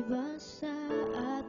Tiba saat